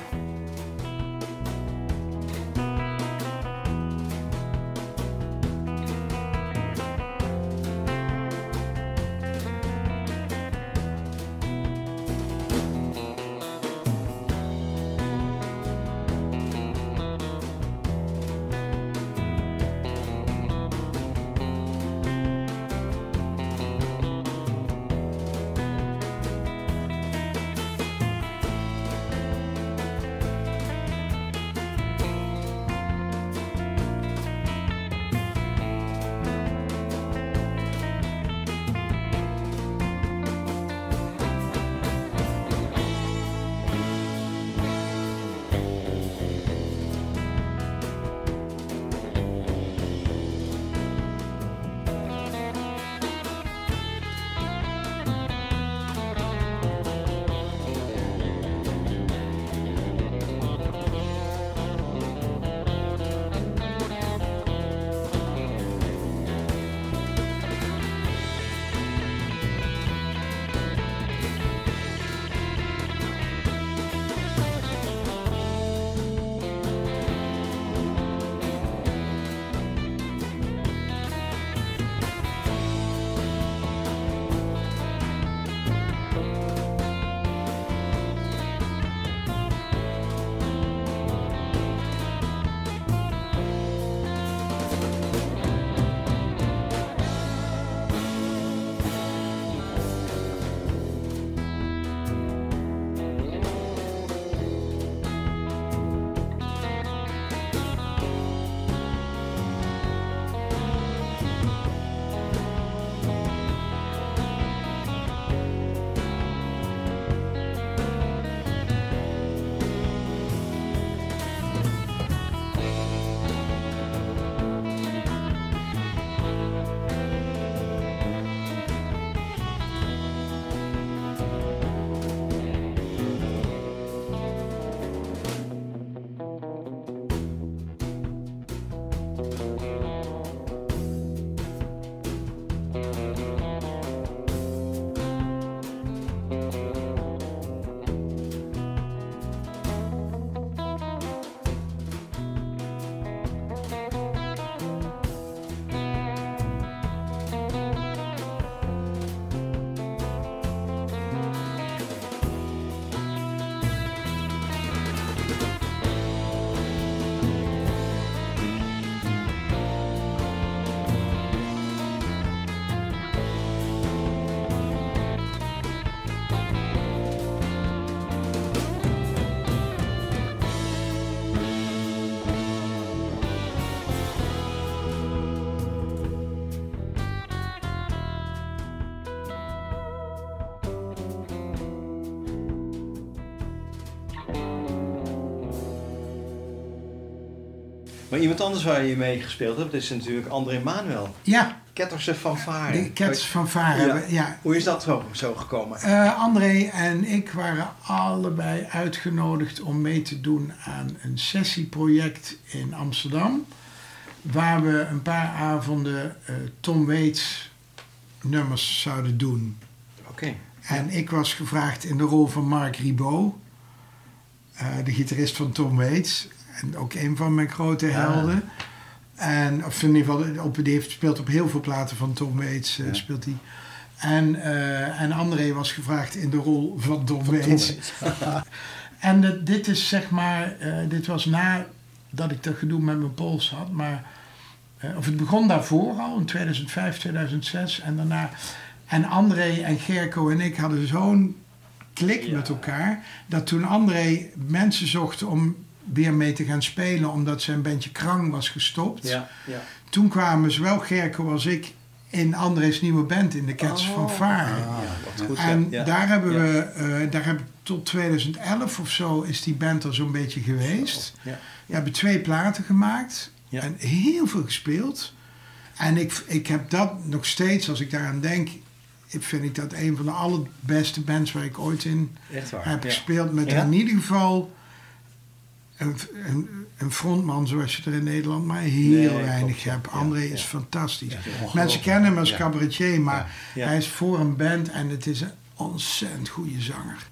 Iemand anders waar je mee gespeeld hebt, is natuurlijk André Manuel. Ja, Ketterse fanfare. de Cats van Varen. Ja. Ja. ja. Hoe is dat zo, zo gekomen? Eh, André en ik waren allebei uitgenodigd om mee te doen aan een sessieproject in Amsterdam. Waar we een paar avonden eh, Tom Waits nummers zouden doen. Oké. En ik was gevraagd in de rol van Mark Ribot, eh, de gitarist van Tom Waits. En ook een van mijn grote helden. En, of in ieder geval, op, die heeft, speelt op heel veel platen van Tom Waits. eh, speelt hij. En, eh, en André was gevraagd in de rol van Tom Waits. en eh, dit is zeg maar, dit was na dat ik dat gedoe met mijn pols had. Maar, of het begon daarvoor al, in 2005, 2006. En daarna. En André en Gerco en ik hadden zo'n klik met elkaar. Dat toen André mensen zocht om weer mee te gaan spelen, omdat zijn bandje Krang was gestopt. Ja, ja. Toen kwamen zowel Gerco als ik in André's nieuwe band, in de Cats Oh. van Varen. Ja, wat goed. En ja, ja. daar hebben we, eh, daar hebben tot 2011 of zo is die band er zo'n beetje geweest. Ja. We hebben twee platen gemaakt en heel veel gespeeld. En ik, ik heb dat nog steeds, als ik daaraan denk, ik vind ik dat een van de allerbeste bands waar ik ooit in heb gespeeld. Met in ieder geval een, een, een frontman zoals je er in Nederland maar heel Nee, weinig hebt. André Ja, is ja. fantastisch. Mensen kennen hem als cabaretier, maar hij is voor een band en het is een ontzettend goede zanger.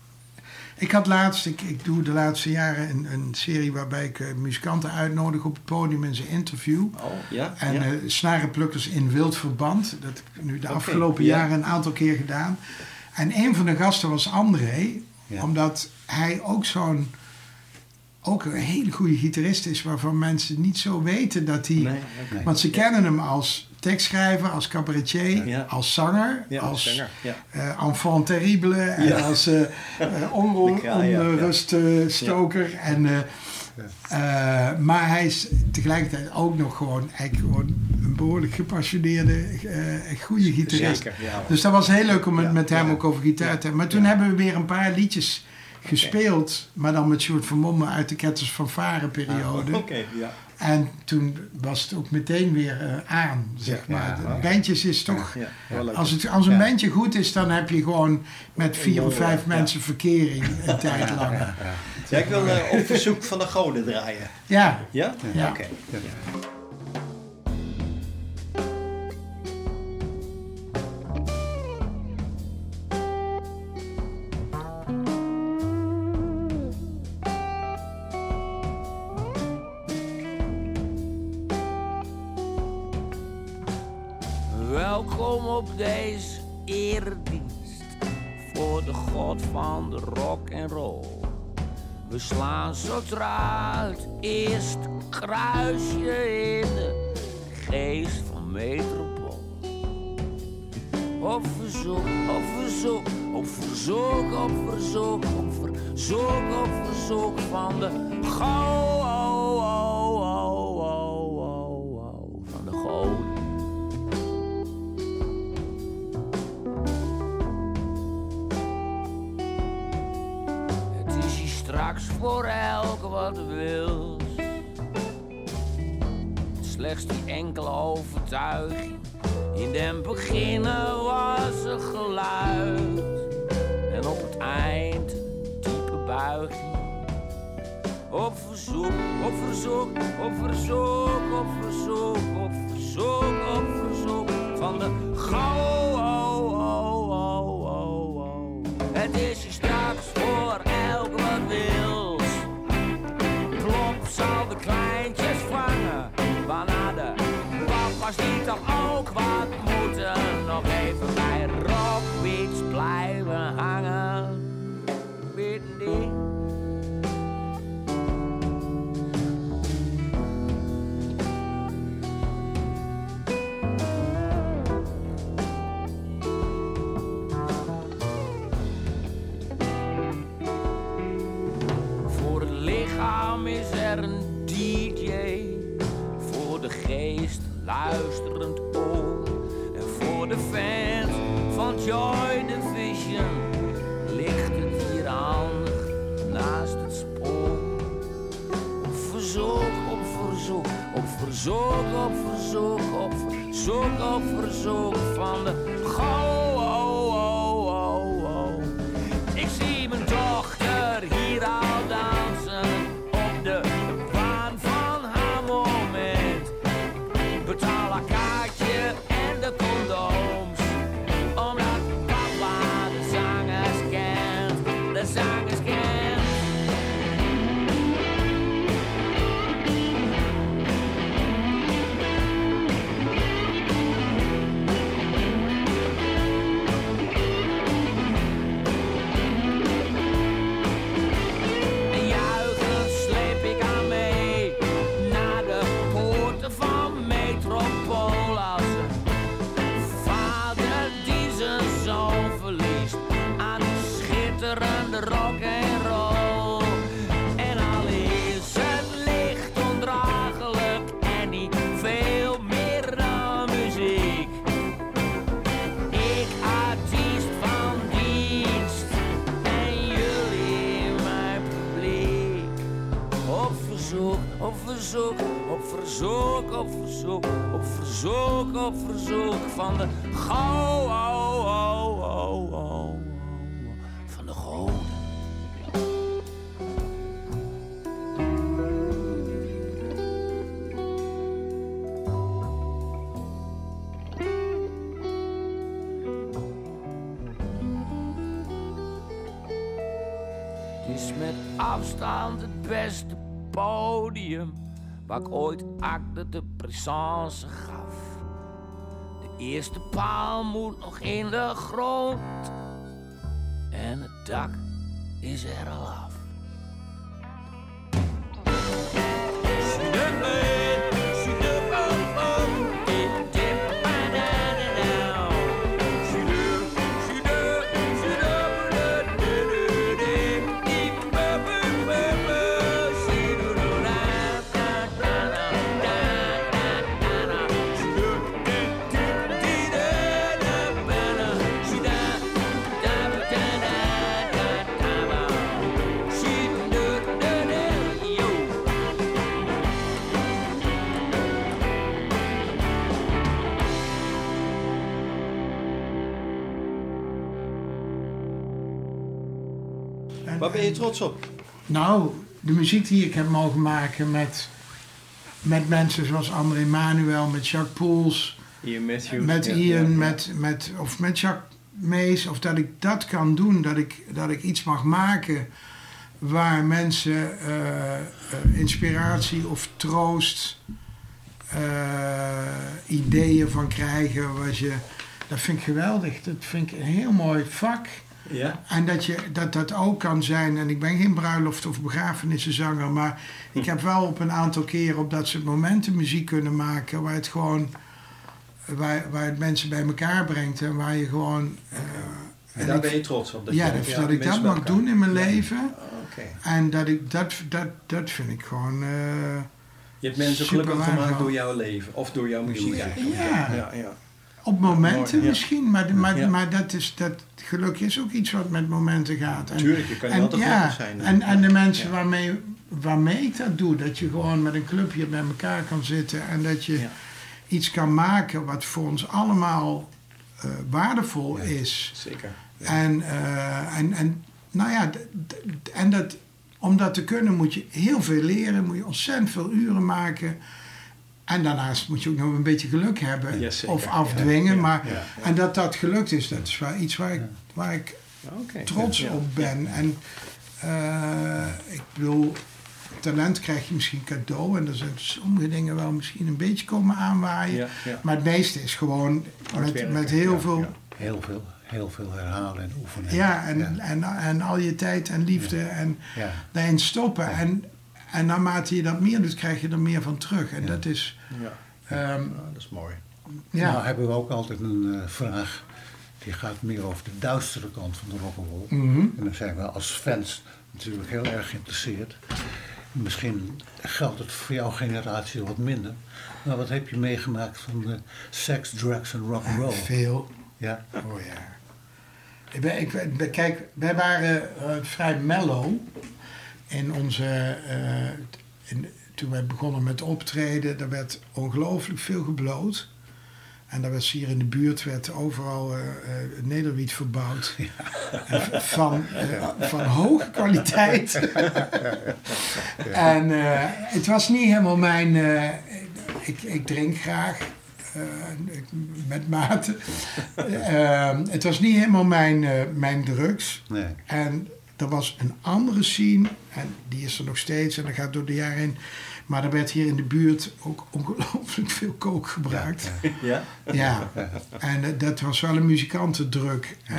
Ik had laatst, ik, ik doe de laatste jaren een, een serie waarbij ik eh, muzikanten uitnodig op het podium in zijn interview. Oh, ja. En ja. eh, snarenplukkers in wild verband. Dat heb ik nu de afgelopen ja. jaren een aantal keer gedaan. En een van de gasten was André. Ja. Omdat hij ook zo'n... Ook een hele goede gitarist is waarvan mensen niet zo weten dat hij... Nee. Want ze kennen hem als tekstschrijver, als cabaretier, Ja. als zanger, Ja, als zanger, ja. eh, enfant terrible en als ja. onruststoker. En, eh, eh, maar hij is tegelijkertijd ook nog gewoon, eigenlijk gewoon een behoorlijk gepassioneerde, eh, goede gitarist. Zeker. Dus dat was heel leuk om het met hem ook over gitaar te hebben. Maar toen hebben we weer een paar liedjes gespeeld, maar dan met Sjoerd van Mommen uit de Ketters van Varen periode. Oké, ja. En toen was het ook meteen weer eh, aan, zeg Ja, maar. ja. De bandjes is toch... ja. Wel leuk. Als, het, als een Ja. bandje goed is, dan heb je gewoon met vier of vijf Ja. mensen verkering een tijd lang. Ja, ik wil eh, op verzoek van de goden draaien. Ja, Ja? Ja. Oké. Welkom op deze eredienst voor de god van de rock en roll. We slaan zodra het eerst kruisje in de geest van metropool. Op verzoek, op verzoek, op verzoek, op verzoek, op verzoek, op van de go, verzoek, op verzoek van de go, ik ooit acte de présence gaf. De eerste paal moet nog in de grond en het dak is er al af. Ben je trots op? Nou, de muziek die ik heb mogen maken met, met mensen zoals André Manuel, met Jacques Poels, Ian Matthews. met Ian, ja, ja. Met, met, of met Jacques Mees, of dat ik dat kan doen, dat ik, dat ik iets mag maken waar mensen eh, eh, inspiratie of troost, eh, ideeën van krijgen. Wat je, dat vind ik geweldig. Dat vind ik een heel mooi vak. Ja? En dat, je, dat dat ook kan zijn, en ik ben geen bruiloft- of begrafenissenzanger, maar ik heb wel op een aantal keren op dat soort momenten muziek kunnen maken waar het gewoon, waar, waar het mensen bij elkaar brengt en waar je gewoon. eh, En en daar ik- ben je trots op? Dat ja, je, dat, ja, dat ik dat mag doen in mijn Ja. leven. Oké. En dat ik dat, dat, dat vind ik gewoon. eh, Je hebt mensen gelukkig gemaakt door jouw leven. Of door jouw muziek. Ja. ja, ja. Op momenten Mooi, misschien, maar, maar, maar dat, is, dat geluk is ook iets wat met momenten gaat. En, Tuurlijk, je kan en, altijd ja, zijn. en, en de mensen waarmee, waarmee ik dat doe, dat je gewoon met een clubje bij elkaar kan zitten en dat je iets kan maken wat voor ons allemaal eh, waardevol is. Zeker. En, eh, en, en nou ja, en dat, om dat te kunnen moet je heel veel leren, moet je ontzettend veel uren maken. En daarnaast moet je ook nog een beetje geluk hebben zeker. of afdwingen. Ja, maar, ja, ja. En dat dat gelukt is, dat is wel iets waar ik, waar ik Oké. trots Ja. op ben. En eh, ik bedoel, talent krijg je misschien cadeau. En er zijn sommige dingen wel misschien een beetje komen aanwaaien. Ja, ja. Maar het meeste is gewoon met, met heel ja, veel... ja. Heel veel, heel veel herhalen en oefenen. Ja, en, ja. En, en al je tijd en liefde en Ja. daarin stoppen. En, en naarmate je dat meer doet, krijg je er meer van terug. En dat is... Ja. ehm, Ah, dat is mooi. ja. Nou hebben we ook altijd een eh, vraag. Die gaat meer over de duistere kant van de rock'n'roll. Mhm. En dan zijn we als fans natuurlijk heel erg geïnteresseerd. Misschien geldt het voor jouw generatie wat minder. Maar wat heb je meegemaakt van de seks, drugs en rock'n'roll? Veel. Ja, Oh ja. Ik ben, ik, ben- kijk, wij waren eh, vrij mellow in onze. eh, in, toen wij begonnen met optreden, er werd ongelooflijk veel gebloot. En daar was hier in de buurt werd overal eh, nederwiet verbouwd. En Van, van hoge kwaliteit. En het was niet helemaal mijn. ik, ik drink graag. met mate. Het was niet helemaal mijn, mijn drugs. nee. En er was een andere scene, en die is er nog steeds en dat gaat door de jaren heen. Maar er werd hier in de buurt ook ongelooflijk veel kook gebruikt. Ja? Ja, en eh, dat was wel een muzikantendruk. De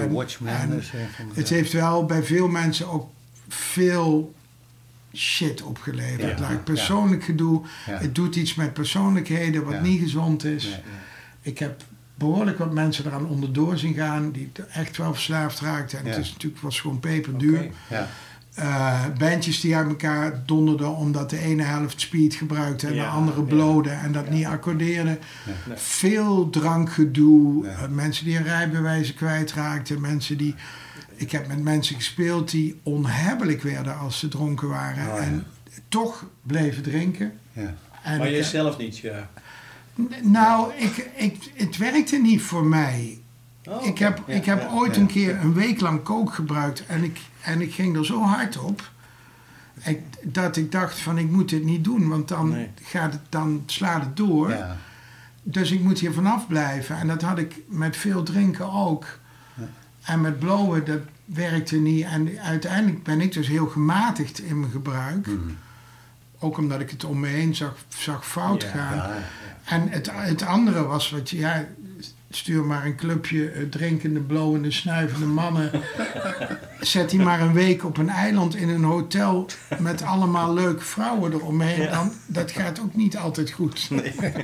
en de... het heeft wel bij veel mensen ook veel shit opgeleverd. Ja, Like ja. persoonlijk gedoe. Ja. Het doet iets met persoonlijkheden wat Ja. niet gezond is. Nee, nee. Ik heb behoorlijk wat mensen eraan onderdoor zien gaan die echt wel verslaafd raakten. En Ja. het is natuurlijk was gewoon peperduur. Ja, Eh, bandjes die uit elkaar donderden omdat de ene helft speed gebruikte en Ja, de andere ja. blode en dat niet accordeerden. Nee. Veel drankgedoe, eh, mensen die hun rijbewijzen kwijtraakten, mensen die... Ik heb met mensen gespeeld die onhebbelijk werden als ze dronken waren Oh, ja. en toch bleven drinken. En maar jezelf niet, ja. Nou, ik, ik, het werkte niet voor mij. Oh, ik heb, ja, ik heb ja, ooit ja. een keer een week lang kook gebruikt en ik, en ik ging er zo hard op. Ik, dat ik dacht van ik moet dit niet doen, want dan, Nee. gaat het, dan slaat het door. Dus ik moet hier vanaf blijven. En dat had ik met veel drinken ook. En met blowen, dat werkte niet. En uiteindelijk ben ik dus heel gematigd in mijn gebruik. Ook omdat ik het om me heen zag, zag fout gaan. En het, het andere was wat je, ja, stuur maar een clubje eh, drinkende, blowende, snuivende mannen. Zet die maar een week op een eiland in een hotel met allemaal leuke vrouwen eromheen. Dan, dat gaat ook niet altijd goed.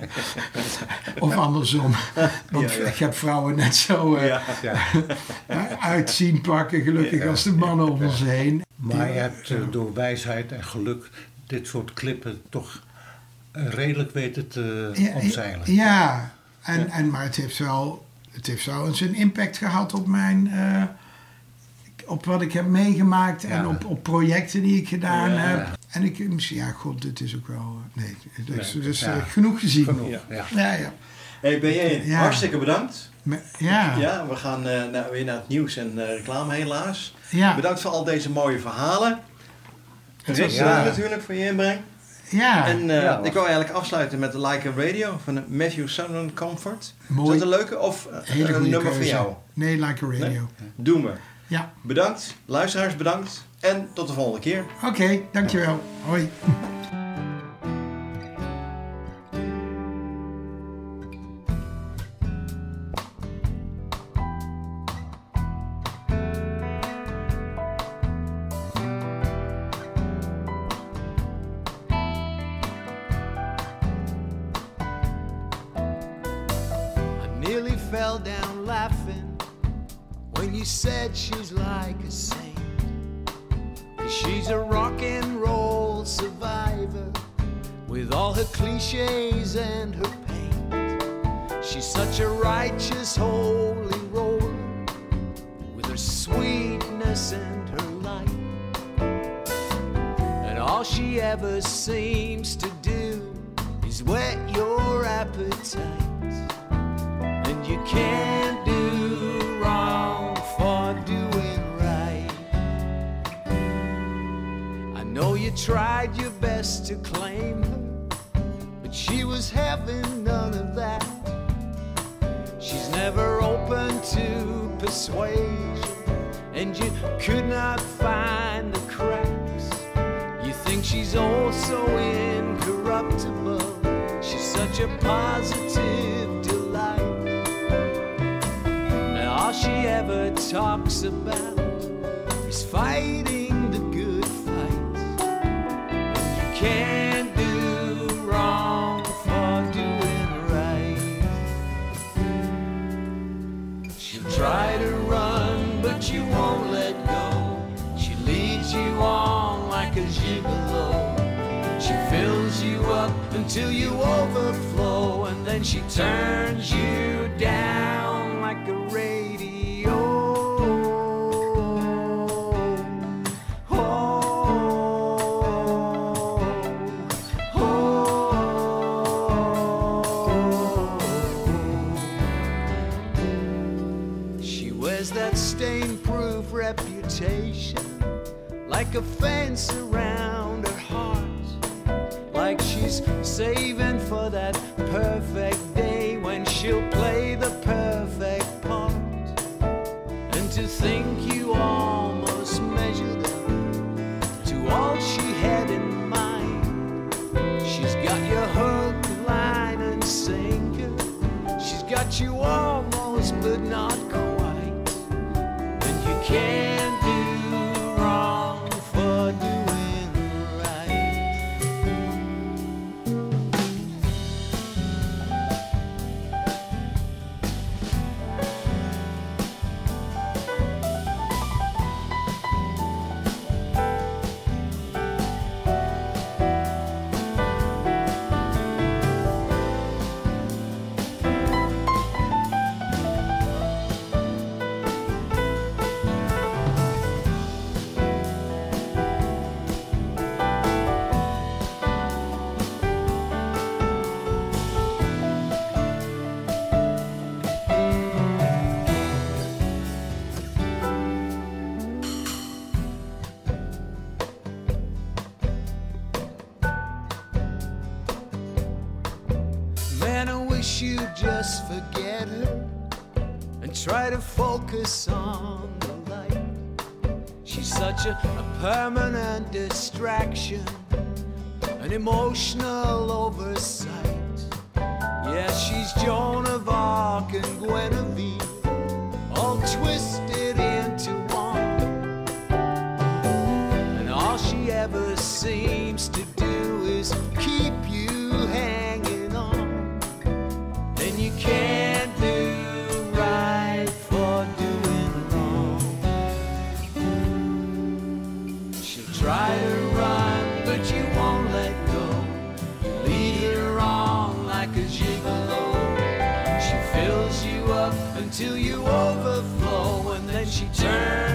of andersom. Want Ja, ja. ik heb vrouwen net zo Ja. Ja. uitzien pakken, gelukkig als de mannen om ons heen. Maar je hebt eh, door wijsheid en geluk dit soort klippen toch redelijk weten te Ja, omzeilen. Ja, en, En, maar het heeft wel, het heeft wel zijn impact gehad op mijn. eh, op wat ik heb meegemaakt en Ja. op, op projecten die ik gedaan Ja. heb. En ik misschien, ja, god, dit is ook wel. eh, Nee, dus, Nee, dus ja. eh, genoeg gezien. Genoeg, Ja. ja. Ja, ja. Hey, BJ, Ja. hartstikke bedankt. Ja, ja. We gaan eh, naar- weer naar het nieuws en eh, reclame helaas. Bedankt voor al deze mooie verhalen. Ja. natuurlijk voor je inbreng. Ja. En eh, Ja, ik wil eigenlijk afsluiten met Like a Radio van Matthew Sutherland Comfort. Is mooi. dat een leuke of eh, Hele een nummer keuze. voor jou? Nee, like a radio. Doen we. Ja, Bedankt, luisteraars bedankt en tot de volgende keer. oké, dankjewel. Hoi. Gigolo. She fills you up until you overflow, and then she turns you down like a radio. Oh, oh. oh. She wears that stain-proof reputation like a fence around her heart. Like she's saving such a, a permanent distraction, an emotional oversight. Yes, she's Joan of Arc and Guinevere, all twisted. till you overflow. And then she turns.